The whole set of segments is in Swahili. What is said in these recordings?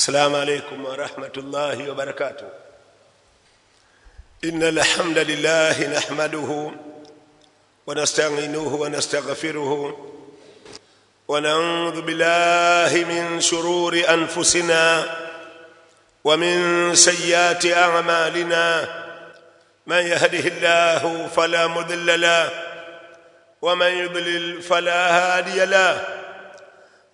السلام عليكم ورحمة الله وبركاته. إن الحمد لله نحمده ونستعينه ونستغفره ونعوذ بالله من شرور أنفسنا ومن سيئات أعمالنا. من يهده الله فلا مضل له ومن يضلل فلا هادي له.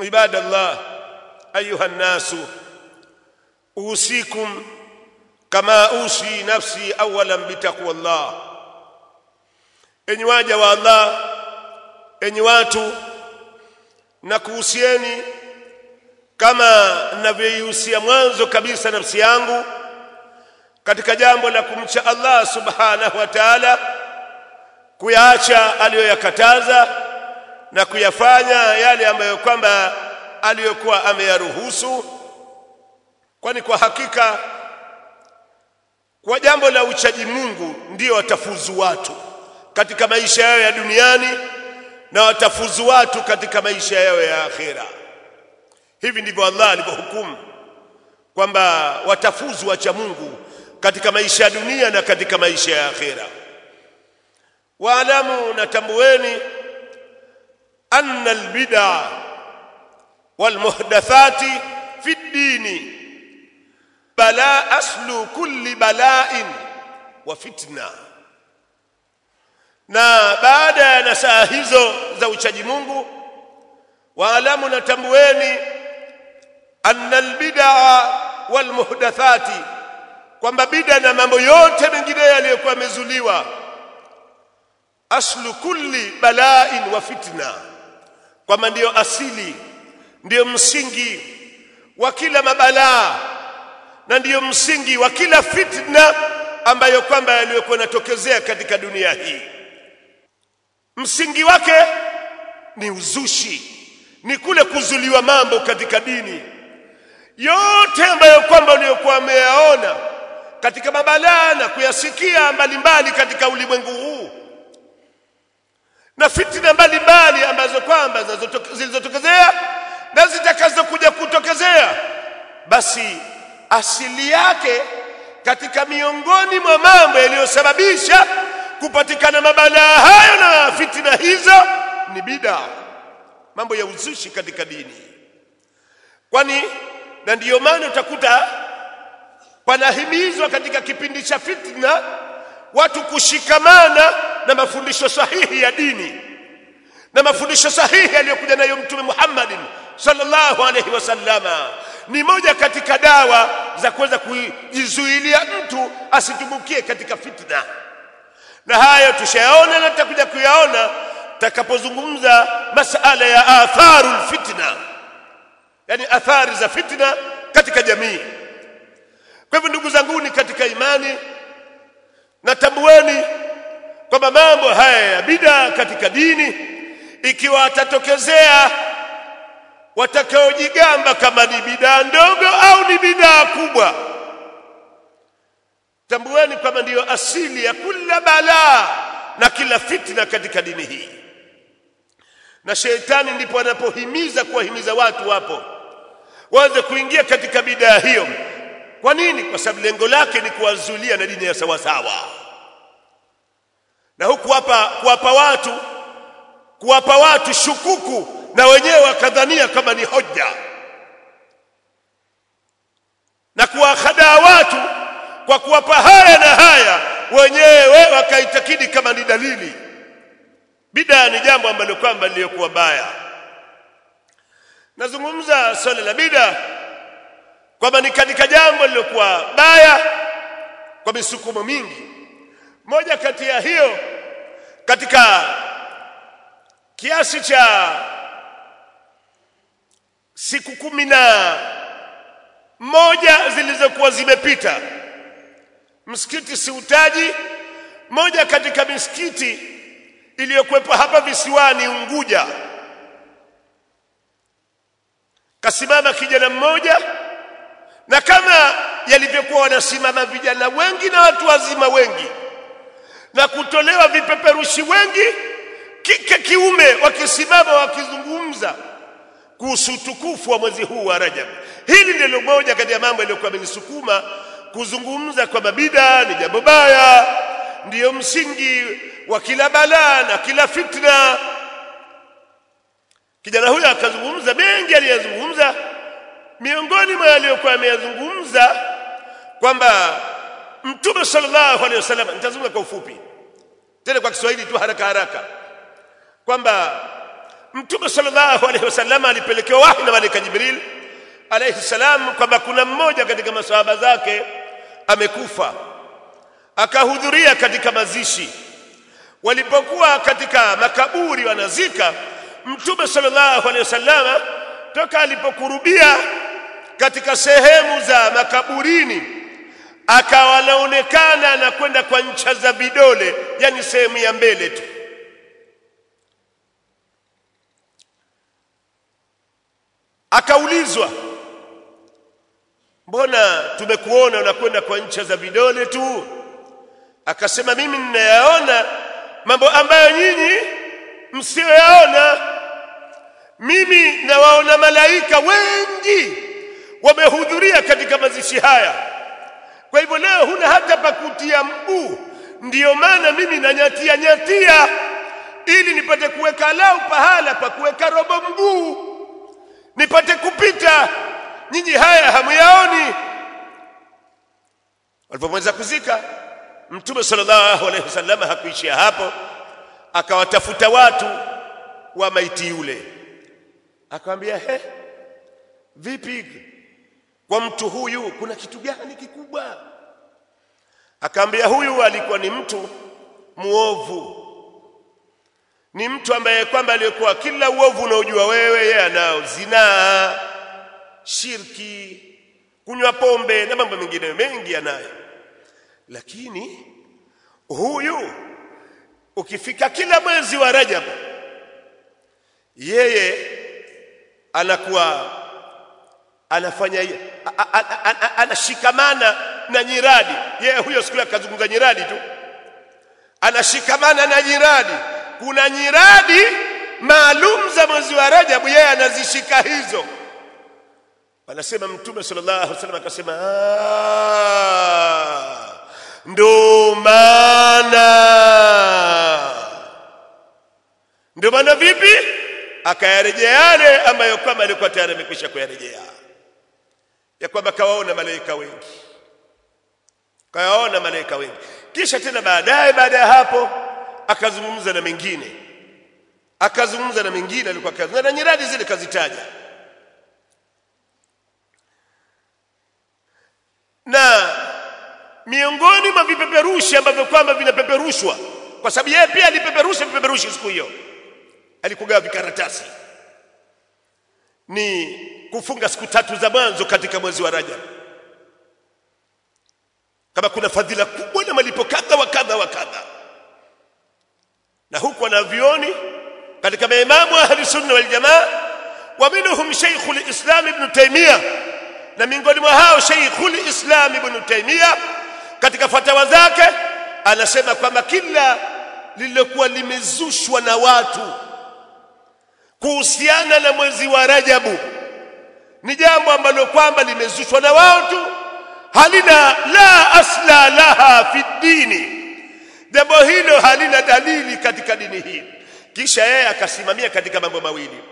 عباد الله ايها الناس اوصيكم كما اوصي نفسي اولا بتقوى الله enyi waja wa Allah enyi watu na kuhusieni kama ninavyoihusia mwanzo kabisa nafsi yangu katika jambo la kumcha Allah subhanahu wa ta'ala kuyaacha aliyoyakataza na kuyafanya yale ambayo kwamba aliyokuwa ameyaruhusu. Kwani kwa hakika kwa jambo la uchaji Mungu ndio watafuzu watu katika maisha yao ya duniani na watafuzu watu katika maisha yao ya akhera. Hivi ndivyo Allah alivyohukumu kwamba watafuzu wacha Mungu katika maisha ya dunia na katika maisha ya akhera. Waalamu natambueni anna albid'a walmuhdathati fi ad-din bala aslu kulli bala'in na baada ya nasaha hizo za uchaji Mungu waalamu na natambueni anna albid'a walmuhdathati kwamba bid'a na mambo yote mengine yaliyokuwa yamezuliwa. Aslu kulli bala'in wa fitna kwamba ndiyo asili ndiyo msingi wa kila mabalaa na ndiyo msingi wa kila fitna ambayo kwamba yaliyokuwa natokezea katika dunia hii. Msingi wake ni uzushi ni kule kuzuliwa mambo katika dini. Yote ambayo kwamba uliyokuwa ameyaona katika mabalaa na kuyasikia mbalimbali katika ulimwengu huu na fitina mbalimbali ambazo kwamba zilizotokezea na zitakazokuja kutokezea. Basi asili yake katika miongoni mwa mambo yaliyosababisha kupatikana mabalaa hayo na fitina hizo ni bida mambo ya uzushi katika dini. Kwani na ndiyo maana utakuta panahimizwa katika kipindi cha fitna watu kushikamana na mafundisho sahihi ya dini na mafundisho sahihi aliyokuja nayo mtume Muhammad sallallahu alaihi wasallama ni moja katika dawa za kuweza kujizuilia mtu asitumbukie katika fitna. Na hayo tushayaona na tutakuja kuyaona takapozungumza masala ya atharul fitna yani athari za fitna katika jamii. Kwa hivyo ndugu zangu ni katika imani natambueni kwamba mambo haya ya bida katika dini ikiwa atatokezea watakaojigamba kama ni bidaa ndogo au ni bidaa kubwa. Tambueni kwamba ndiyo asili ya kila balaa na kila fitna katika dini hii. Na sheitani ndipo anapohimiza kuwahimiza watu wapo waanze kuingia katika bidaa hiyo kwa nini? Kwa sababu lengo lake ni kuwazulia na dini ya sawasawa na huku hapa kuwapa watu kuwapa watu shukuku na wenyewe wakadhania kama ni hoja. Na kuwahadaa watu kwa kuwapa haya na haya wenyewe wakaitakidi kama ni dalili. Bidaa ni jambo ambalo kwamba liliyokuwa baya. Nazungumza swala la bidaa kwamba ni katika jambo lilokuwa baya kwa misukumo mingi. Moja kati ya hiyo katika kiasi cha siku kumi na moja zilizokuwa zimepita msikiti siutaji moja katika misikiti iliyokuwepo hapa visiwani Unguja. Kasimama kijana mmoja na kama yalivyokuwa wanasimama vijana wengi na watu wazima wengi na kutolewa vipeperushi wengi kike kiume wakisimama wakizungumza kuhusu utukufu wa mwezi huu wa Rajab. Hili ndilo moja kati ya mambo yaliyokuwa amenisukuma kuzungumza kwamba bida ni jambo baya, ndiyo msingi wa kila balaa na kila fitna. Kijana huyo akazungumza mengi aliyazungumza, miongoni mwa aliyokuwa ameyazungumza kwamba Mtume sallallahu alaihi wasallam, nitazungumza kwa ufupi tena kwa Kiswahili tu haraka haraka, kwamba Mtume sallallahu alaihi wasallam alipelekewa wahi na malaika Jibril alaihi salam kwamba kuna mmoja katika maswahaba zake amekufa, akahudhuria katika mazishi. Walipokuwa katika makaburi wanazika, Mtume sallallahu alaihi wasallam toka alipokurubia katika sehemu za makaburini akawa anaonekana anakwenda kwa ncha za vidole, yani sehemu ya mbele tu. Akaulizwa, mbona tumekuona unakwenda kwa ncha za vidole tu? Akasema, mimi ninayaona mambo ambayo nyinyi msiyoyaona. Mimi nawaona malaika wengi wamehudhuria katika mazishi haya. Kwa hivyo leo huna hata pakutia mguu, ndiyo maana mimi nanyatia nyatia ili nipate kuweka lau pahala pa kuweka robo mguu. Nipate kupita. Nyinyi haya hamuyaoni. Walipomaliza kuzika, Mtume sallallahu alaihi wasallam hakuishia hapo, akawatafuta watu wa maiti yule, akamwambia he, vipi kwa mtu huyu kuna kitu gani kikubwa? Akaambia huyu alikuwa ni mtu muovu, ni mtu ambaye kwamba aliyekuwa kila uovu unaojua wewe yeye anao: zinaa, shirki, kunywa pombe na mambo mengine mengi anayo. Lakini huyu ukifika kila mwezi wa Rajab, yeye anakuwa anafanya anashikamana na nyiradi. Yeye huyo siku akazungumza nyiradi tu, anashikamana na nyiradi. Kuna nyiradi maalum za mwezi wa Rajabu, yeye anazishika hizo. Anasema Mtume sallallahu alaihi wasallam akasema, ndo maana ndio maana vipi? Akayarejea yale ambayo kama alikuwa tayari amekwisha kuyarejea ya kwamba kawaona malaika wengi, kawaona malaika wengi. Kisha tena baadaye, baada ya hapo, akazungumza na mengine, akazungumza na mengine, alikuwa kazi na nyiradi zile kazitaja, na miongoni mwa vipeperushi ambavyo kwamba vinapeperushwa, kwa sababu yeye pia alipeperusha vipeperushi siku hiyo, alikugawa vikaratasi. Ni kufunga siku tatu za mwanzo katika mwezi wa Rajab, kama kuna fadhila kubwa na malipo kadha wa kadha wa kadha. Na huku wanavioni katika maimamu ahli sunna wal jamaa, wa minhum Sheikhul Islam Ibn taymiya na miongoni mwa hao Sheikhul Islam Ibn taymiya katika fatawa zake anasema kwamba kila lililokuwa limezushwa na watu kuhusiana na mwezi wa Rajabu ni jambo ambalo kwamba limezushwa na watu halina la asla laha fi dini. Jambo hilo halina dalili katika dini hii. Kisha yeye akasimamia katika mambo mawili.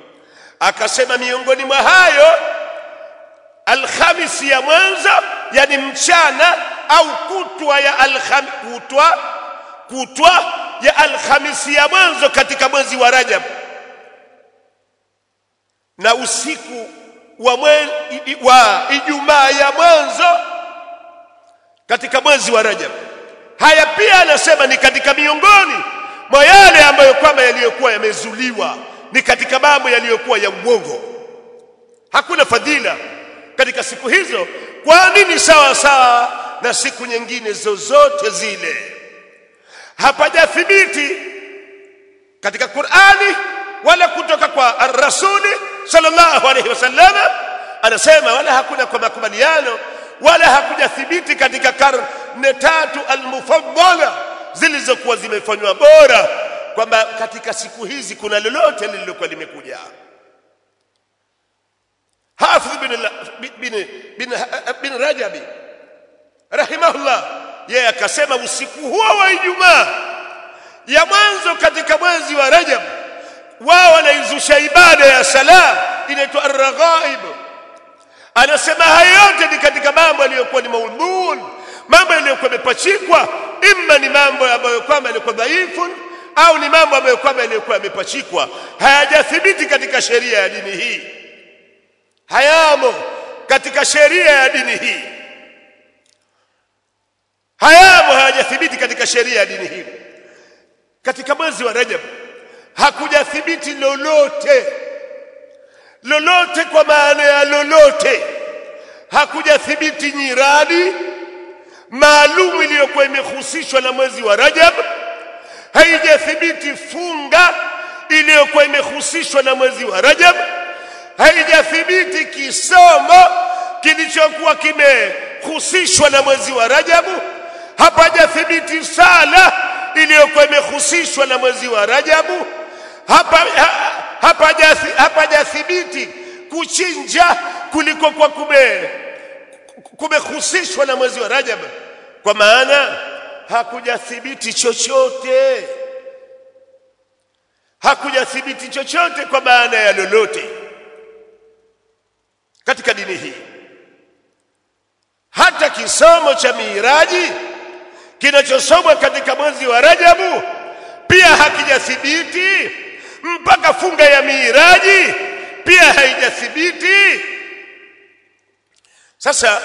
Akasema miongoni mwa hayo alhamisi ya mwanza yani mchana au kutwa ya alham, kutwa kutwa ya alhamisi ya mwanzo katika mwezi wa Rajab. Na usiku wa, wa Ijumaa ya mwanzo katika mwezi wa Rajab. Haya pia anasema ni katika miongoni mwa yale ambayo kwamba yaliyokuwa yamezuliwa, ni katika mambo yaliyokuwa ya uongo. Hakuna fadhila katika siku hizo. Kwa nini sawa sawa na siku nyingine zozote zile? Hapajathibiti katika Qur'ani wala kutoka kwa ar-rasuli sallallahu alaihi wasallam anasema wala hakuna kwa makubaliano wala hakujathibiti katika karne tatu almufaddala zilizokuwa zimefanywa bora kwamba katika siku hizi kuna lolote lililokuwa limekuja. Hafidh bin, bin, bin, bin Rajabi rahimahullah yeye akasema usiku huo wa Ijumaa ya mwanzo katika mwezi wa Rajab wao wanaizusha ibada ya sala inaitwa ar-raghaib. Anasema haya yote ni katika mambo yaliyokuwa ni maudhun mambo yaliyokuwa yamepachikwa. Imma ni mambo ambayo kwamba yalikuwa dhaifu au ni mambo ambayo kwamba yalikuwa yamepachikwa. Hayajathibiti katika sheria ya dini hii. Hayamo katika sheria ya dini hii. Hayamo hayajathibiti katika sheria ya dini hii. Katika mwezi wa Rajab hakujathibiti lolote. Lolote kwa maana ya lolote. Hakujathibiti nyiradi maalum iliyokuwa imehusishwa na mwezi wa Rajab. Haijathibiti funga iliyokuwa imehusishwa na mwezi wa Rajab. Haijathibiti kisomo kilichokuwa kimehusishwa na mwezi wa Rajabu hapajathibiti sala iliyokuwa imehusishwa na mwezi wa Rajabu hapa hapajathibiti hapa kuchinja kuliko kwa kume kumehusishwa na mwezi wa Rajab. Kwa maana hakujathibiti chochote. Hakujathibiti chochote kwa maana ya lolote katika dini hii. Hata kisomo cha miraji kinachosomwa katika mwezi wa Rajabu pia hakijathibiti mpaka funga ya miiraji pia haijathibiti. Sasa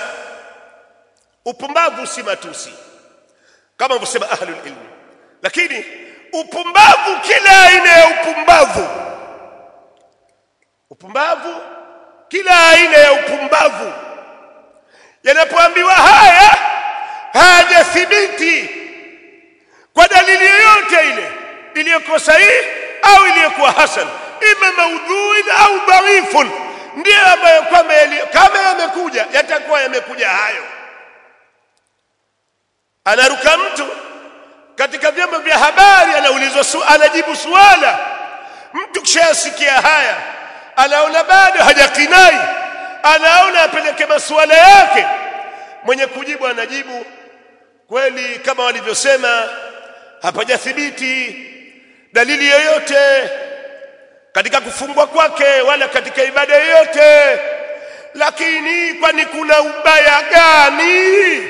upumbavu si matusi kama msema ahlul ilmi lakini upumbavu kila aina ya upumbavu upumbavu kila aina ya upumbavu yanapoambiwa haya hayajathibiti kwa dalili yoyote ile iliyokosa sahihi au iliyokuwa hasan ima maudhui au dhaifun ndiyo ambayo kwamba kama yamekuja yatakuwa yamekuja hayo. Anaruka mtu katika vyombo vya habari anaulizwa su, anajibu suala. Mtu kishasikia haya anaona bado hajakinai anaona apeleke masuala yake. Mwenye kujibu anajibu kweli kama walivyosema hapajathibiti dalili yoyote katika kufungwa kwake wala katika ibada yoyote. Lakini kwani kuna ubaya gani?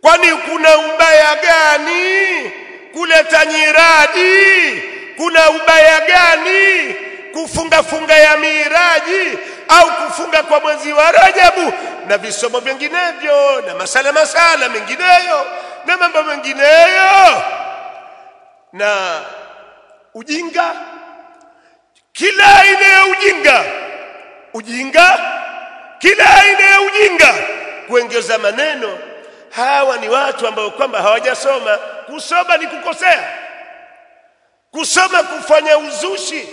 Kwani kuna ubaya gani kuleta nyiradi? Kuna ubaya gani kufunga funga ya miraji au kufunga kwa mwezi wa Rajabu na visomo vinginevyo na masala masala mengineyo na mambo mengineyo? Na ujinga. Kila aina ya ujinga. Ujinga. Kila aina ya ujinga. Kuongeza maneno. Hawa ni watu ambao kwamba hawajasoma. Kusoma ni kukosea. Kusoma kufanya uzushi.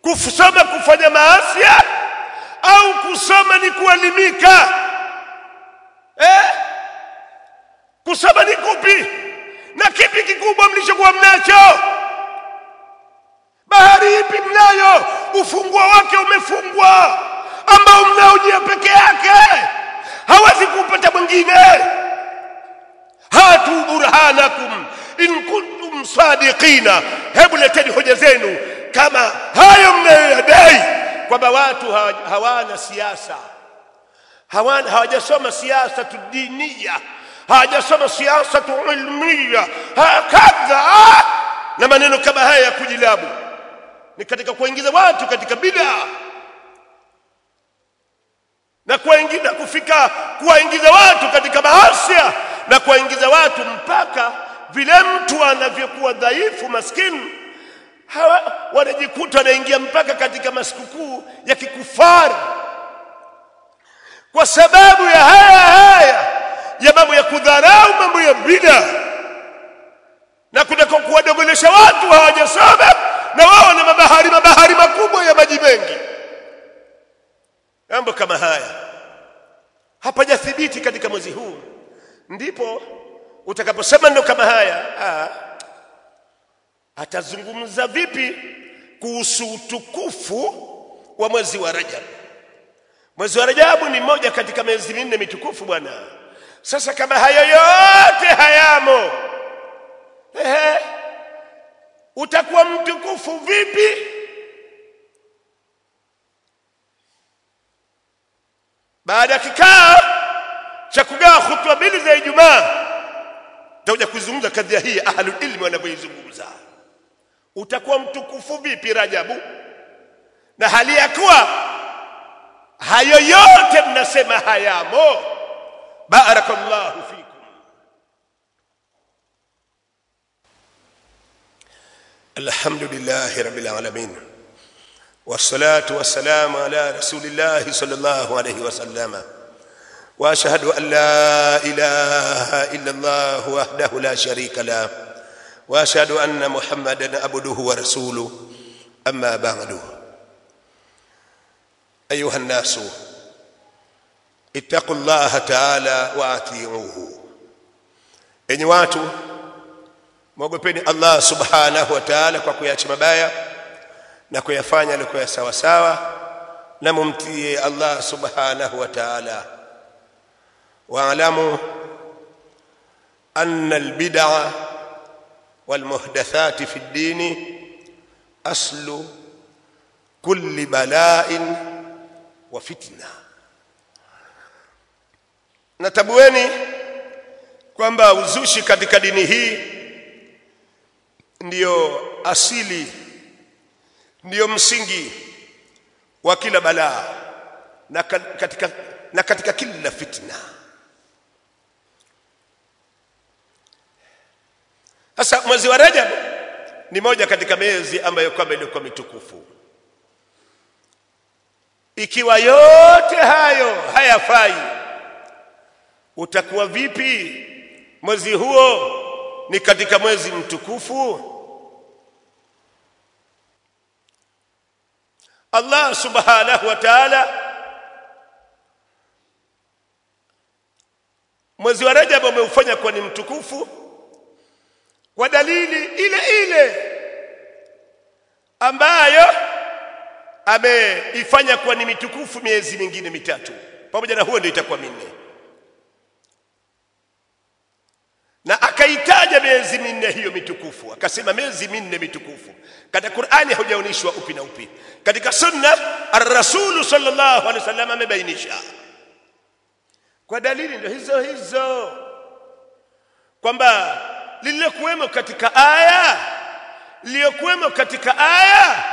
Kusoma kufanya maasia au kusoma ni kuelimika. Eh? kusoma ni kupi? Na kipi kikubwa mlichokuwa mnacho bahari ipi mnayo? Ufunguo wake umefungwa. Ambao mnaojia peke yake. Hawezi kupata mwingine. Hatu burhanakum in kuntum sadiqina. Hebu leteni hoja zenu. Kama hayo mnayoyadai kwamba watu hawana siasa. Hawana hawajasoma siasa tudinia hawajasoma siasa tuilmia hakadha. Na maneno kama haya ya kujilabu ni katika kuingiza watu katika bid'a. Na kuingiza kufika kuwaingiza watu katika mahasia na kuwaingiza watu mpaka vile mtu anavyokuwa dhaifu maskini. Hawa wanajikuta wanaingia mpaka katika masikukuu ya kikufari. Kwa sababu ya haya haya ya mambo ya kudharau mambo ya bida. Na kutaka kuwadogolesha watu hawajasoma na wao na mabahari mabahari makubwa ya maji mengi. Mambo kama haya hapajathibiti katika mwezi huu. Ndipo utakaposema ndo kama haya atazungumza vipi kuhusu utukufu wa mwezi wa Rajab? Mwezi wa Rajabu ni moja katika miezi minne mitukufu bwana. Sasa kama hayo yote hayamo ehe utakuwa mtukufu vipi? Baada ya kikao cha kugawa hutuba mbili za Ijumaa tutakuja kuzungumza kadhia hii ahlul ilmi wanavyoizungumza. Utakuwa mtukufu vipi Rajabu? Na hali ya kuwa hayo yote mnasema hayamo? Barakallahu fikum الحمد لله رب العالمين والصلاة والسلام على رسول الله صلى الله عليه وسلم. وأشهد أن لا إله إلا الله وحده لا شريك له. وأشهد أن محمدا عبده ورسوله. أما بعد. أيها الناس اتقوا الله تعالى وأطيعوه. enyi watu mwogopeni Allah subhanahu wa ta'ala kwa kuyacha mabaya na kuyafanya yalikuwa sawa sawa na mumtie Allah subhanahu wa ta'ala واعلموا أن البدع والمحدثات في الدين أصل كل بلاء وفتنة natabueni kwamba uzushi katika dini hii ndiyo asili ndiyo msingi wa kila balaa na katika, na katika kila fitna Sasa mwezi wa Rajab ni moja katika miezi ambayo kwamba ilikuwa mitukufu. Ikiwa yote hayo hayafai, utakuwa vipi mwezi huo ni katika mwezi mtukufu? Allah subhanahu wa ta'ala. Mwezi wa Rajab ameufanya kuwa ni mtukufu. Kwa dalili ile ile ambayo ameifanya kuwa ni mitukufu miezi mingine mitatu. Pamoja na huo ndio itakuwa minne na akaitaja miezi minne hiyo mitukufu. Akasema miezi minne mitukufu. Katika Qur'ani haujaonishwa upi na upi. Katika sunna ar-rasul sallallahu alaihi wasallam amebainisha. Kwa dalili ndio hizo hizo. Kwamba lililokuwemo katika aya lililokuwemo katika aya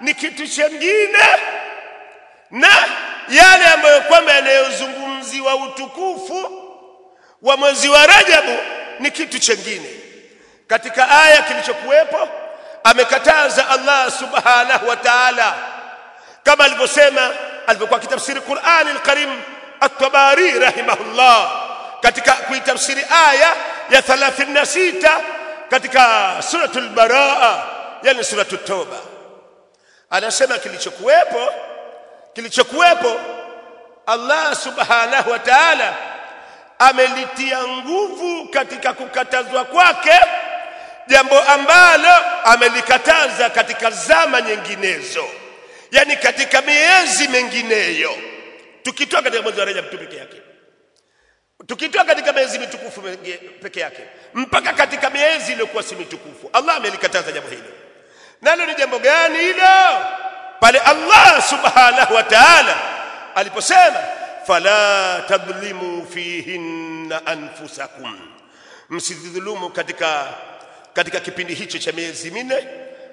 ni kitu chengine na yale ambayo kwamba yanayozungumziwa utukufu wa mwezi wa Rajabu ni kitu chengine. Katika aya kilichokuwepo amekataza Allah subhanahu wa ta'ala. Kama alivyosema alivyokuwa kitafsiri Qur'an al-Karim at-Tabari rahimahullah. Katika kuitafsiri aya ya 36 katika suratul baraa yani suratul toba anasema kilichokuwepo kilichokuwepo Allah subhanahu wa ta'ala amelitia nguvu katika kukatazwa kwake jambo ambalo amelikataza katika zama nyinginezo yani katika miezi mengineyo tukitoa katika mwezi wa Rajab tu peke yake tukitoa katika miezi mitukufu peke yake mpaka katika miezi iliyokuwa si mitukufu Allah amelikataza jambo hilo. Nalo ni jambo gani hilo? Pale Allah subhanahu wa ta'ala aliposema fala tadhlimu fihinna anfusakum. Msidhulumu katika katika kipindi hicho cha miezi minne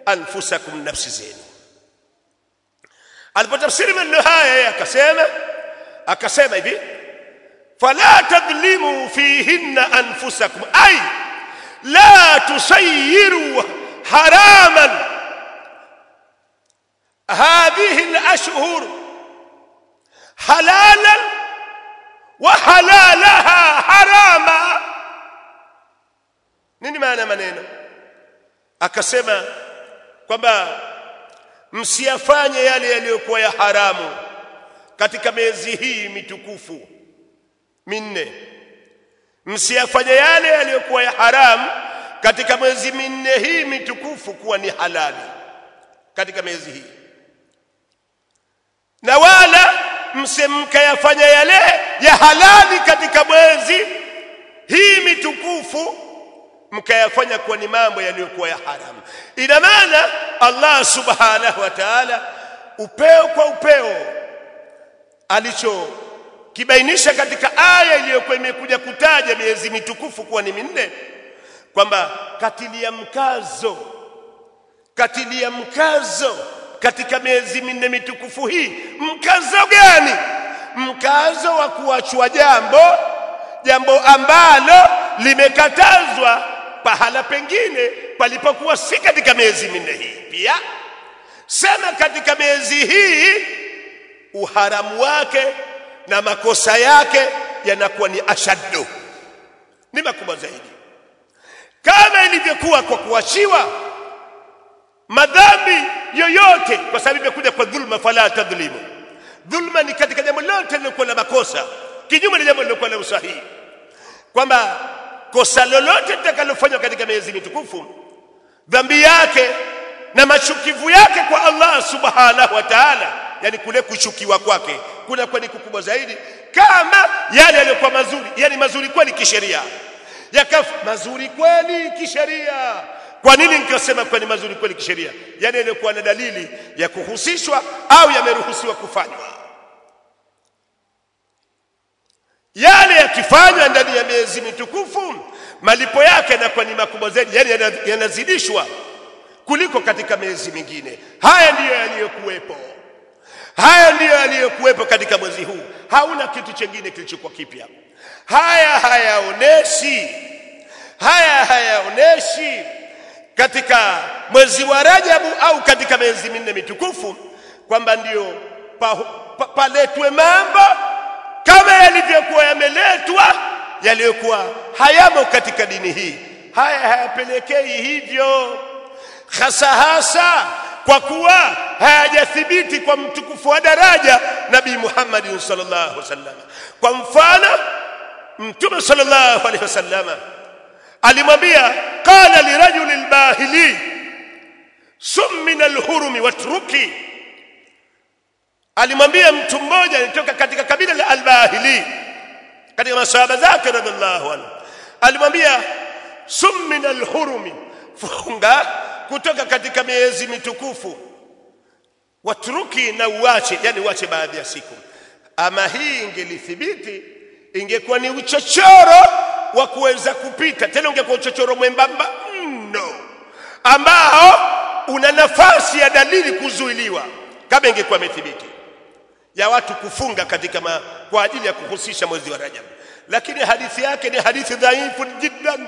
anfusakum nafsi zenu. Alipotafsiri maneno haya akasema akasema hivi fala tadhlimu fihinna anfusakum. Ay la tusayiru haraman. Hadhihi alashhur halalan wa halalaha harama. Nini maana maneno? Akasema kwamba msiyafanye yale yaliyokuwa ya haramu katika miezi hii mitukufu minne. Msiyafanye yale yaliyokuwa ya haramu katika miezi minne hii mitukufu kuwa ni halali katika miezi hii. Na wala msemkayafanya yale ya halali katika mwezi. Hii mitukufu mkayafanya kuwa ni mambo yaliyokuwa ya haramu ina maana Allah subhanahu wa ta'ala upeo kwa upeo alicho kibainisha katika aya iliyokuwa imekuja kutaja miezi mitukufu kuwa ni minne kwamba katilia mkazo katilia mkazo katika miezi minne mitukufu hii mkazo gani? Mkazo wa kuachwa jambo jambo ambalo limekatazwa pahala pengine palipokuwa si katika miezi minne hii. Pia sema katika miezi hii uharamu wake na makosa yake yanakuwa ni ashaddu. Ni makubwa zaidi. Kama ilivyokuwa kwa kuachiwa madhambi yoyote kwa sababu imekuja kwa dhulma fala tadhlimu. Dhulma ni katika jambo lote lilokuwa la makosa kinyume na jambo lilokuwa la usahihi. Kwamba kosa lolote litakalofanywa katika miezi mitukufu dhambi yake na mashukivu yake kwa Allah subhanahu wa ta'ala yani kule kushukiwa kwake kuna ni kukubwa zaidi kama yale yaliyokuwa mazuri yani mazuri kweli kisheria. Yakaf mazuri kweli kisheria kwa nini nikasema kwa ni mazuri kweli kisheria? Yani yaliyokuwa na dalili ya kuhusishwa au yameruhusiwa kufanywa. Yale yakifanywa ndani ya miezi mitukufu malipo yake yanakuwa ni makubwa zaidi yani yanazidishwa kuliko katika miezi mingine. Haya ndiyo yaliyokuwepo. Haya ndiyo yaliyokuwepo katika mwezi huu. Hauna kitu chengine kilichokuwa kipya. Haya hayaoneshi. Haya hayaoneshi katika mwezi wa Rajabu au katika miezi minne mitukufu kwamba ndiyo paletwe pa, pa mambo kama yalivyokuwa yameletwa yaliyokuwa hayamo katika dini hii. Haya hayapelekei hivyo hasa hasa kwa kuwa hayajathibiti kwa mtukufu wa daraja nabii Muhammad sallallahu alaihi wasallam. Kwa mfano mtume sallallahu alaihi wasallam alimwambia qala lirajuli bahili sum min alhurumi watruki alimwambia mtu mmoja alitoka katika kabila la albahili katika masahaba zake radhiallahu anhu. Alimwambia sum min alhurumi funga kutoka katika miezi mitukufu. Watruki na uache yani uache baadhi ya siku. Ama hii ingelithibiti ingekuwa ni uchochoro wa kuweza kupita. Tena ungekuwa uchochoro mwembamba mno ambao una nafasi ya dalili kuzuiliwa. Kama ingekuwa imethibiti ya watu kufunga katika ma, kwa ajili ya kuhusisha mwezi wa Rajab. Lakini hadithi yake ni hadithi dhaifu jiddan.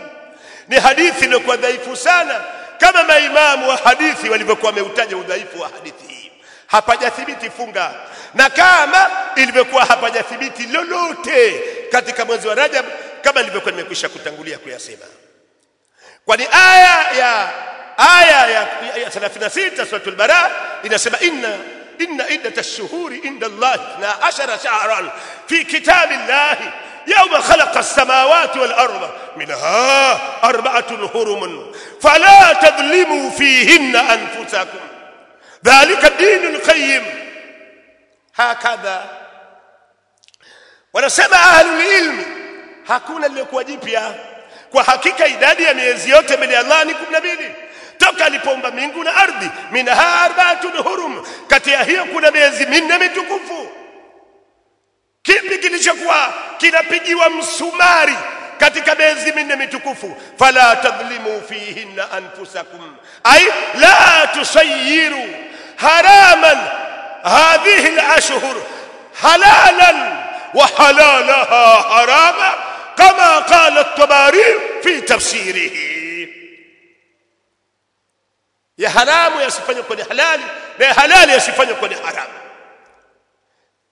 Ni hadithi iliyokuwa dhaifu sana kama maimamu wa hadithi walivyokuwa wameutaja udhaifu wa hadithi hii. Hapajathibiti funga. Na kama ilivyokuwa hapajathibiti lolote katika mwezi wa Rajab kama ilivyokuwa nimekwisha kutangulia kuyasema kwani aya ya aya ya, ya 36 suratul bara inasema inna inna iddat ash-shuhuri inda Allah 12 shahran fi kitabillahi يوم خلق السماوات والأرض منها أربعة هرم فلا تظلموا فيهن أنفسكم ذلك الدين القيم هكذا wanasema ahlul ilmi hakuna lilikuwa jipya. Kwa hakika idadi ya miezi yote mbele ya Allah ni 12 toka alipomba mbingu na ardhi minha arbaatun hurum kati ya hiyo kuna miezi minne mitukufu. Kipi kilichokuwa kinapigiwa msumari katika miezi minne mitukufu? Fala tadhlimu fihinna anfusakum. Ay la tusayiru haraman hadhihi alashhur halalan wa halalaha harama. كما قال الطبري في تفسيره ya haramu yasifanywe kwenye halali na ya halali yasifanywe kwenye haramu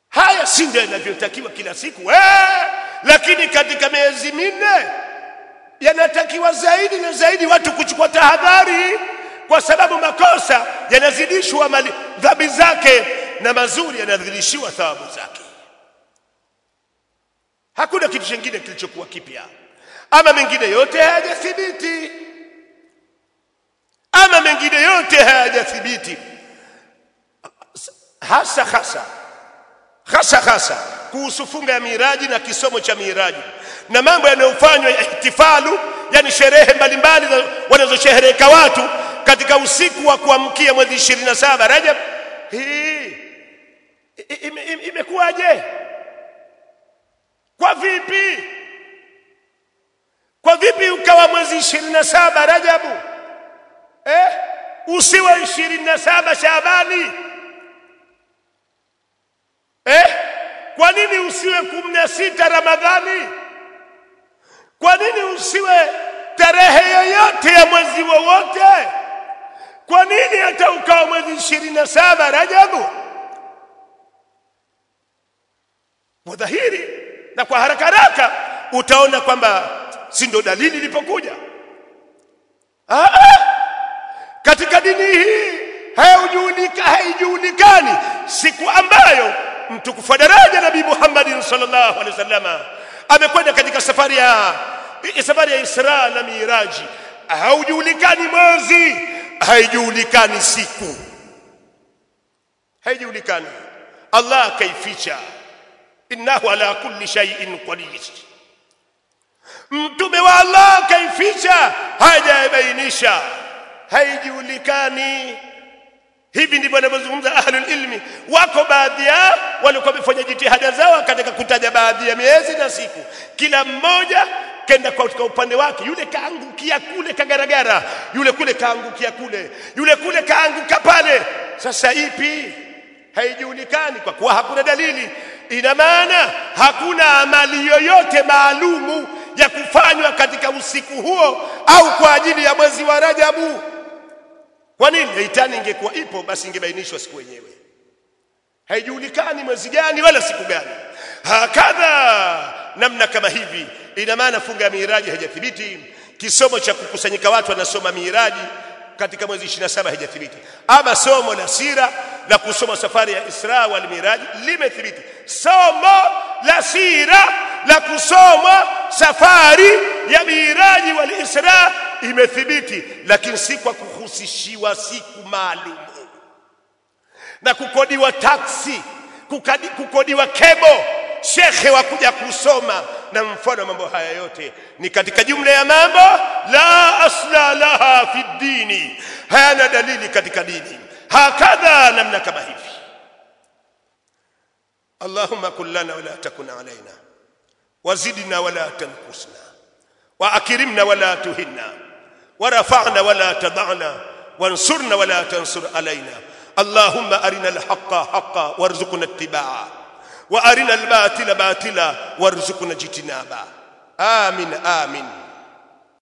haya si ndio inavyotakiwa kila siku eh, lakini katika miezi minne yanatakiwa zaidi na zaidi watu kuchukua tahadhari kwa sababu makosa yanazidishwa mali dhambi zake na mazuri yanazidishiwa thawabu zake hakuna kitu kingine kilichokuwa kipya. Ama mengine yote hayajathibiti. Ama mengine yote hayajathibiti. Hasa hasa hasa hasa kuhusu funga ya miraji na kisomo cha miraji. Na mambo yanayofanywa ya ihtifalu yani sherehe mbalimbali wanazoshereheka watu katika usiku wa kuamkia mwezi 27 Rajab hii imekuwaje kwa vipi? Kwa vipi ukawa mwezi 27 Rajabu? Eh? Usiwe 27 Shaabani eh? Kwa nini usiwe 16 Ramadhani? Kwa nini usiwe tarehe yoyote ya mwezi wowote? Kwa nini hata ukawa mwezi 27 Rajabu? Wadhahiri na kwa haraka haraka utaona kwamba si ndo dalili ilipokuja. Katika dini hii haijulikani haijulikani siku ambayo mtukufu daraja nabii Muhammad sallallahu alaihi wasallam amekwenda katika safari ya safari ya Isra na Miraji haujulikani mwezi haijulikani siku. Haijulikani. Allah kaificha innahu ala kulli shay'in qadir. Mtume wa Allah kaificha hajabainisha. Haijulikani. Hivi ndivyo wanavyozungumza ahlul ilmi. Wako baadhi ya walikuwa wamefanya jitihada zao katika kutaja baadhi ya miezi na siku. Kila mmoja kenda katika upande wake. Yule kaangukia kule kagaragara yule kule kaangukia kule yule kule kaanguka pale. Sasa ipi? Haijulikani kwa kuwa hakuna dalili ina maana hakuna amali yoyote maalumu ya kufanywa katika usiku huo au kwa ajili ya mwezi wa Rajabu. Kwa nini? Haitani ingekuwa ipo basi ingebainishwa siku yenyewe. Haijulikani mwezi gani wala siku gani. Hakadha namna kama hivi. Ina maana funga ya miraji haijathibiti kisomo cha kukusanyika watu wanasoma miraji katika mwezi 27 haijathibiti ama somo la sira la kusoma safari ya Isra wal Miraj limethibiti. Somo la sira la kusoma safari ya Miraji wal Isra imethibiti lakini si kwa kuhusishiwa siku maalum. Na kukodiwa taksi kukodiwa kebo shekhe wa kuja kusoma. Na mfano mambo haya yote ni katika jumla ya mambo la asla laha fi dini. Hayana dalili katika dini هكذا لم نكبه فيه. اللهم كن لنا ولا تكن علينا وزدنا ولا تنقصنا وأكرمنا ولا تهنا ورفعنا ولا تضعنا وانصرنا ولا تنصر علينا. اللهم أرنا الحق حقا وارزقنا اتباعه وأرنا الباطل باطلا وارزقنا اجتنابه. آمين آمين.